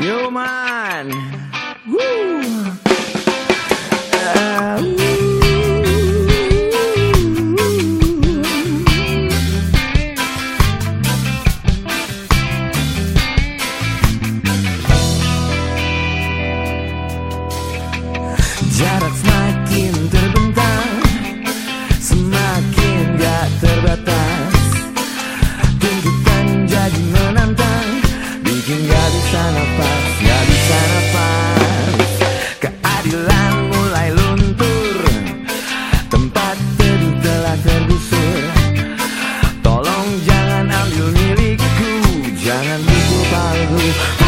Yo man. Woo. Uh, you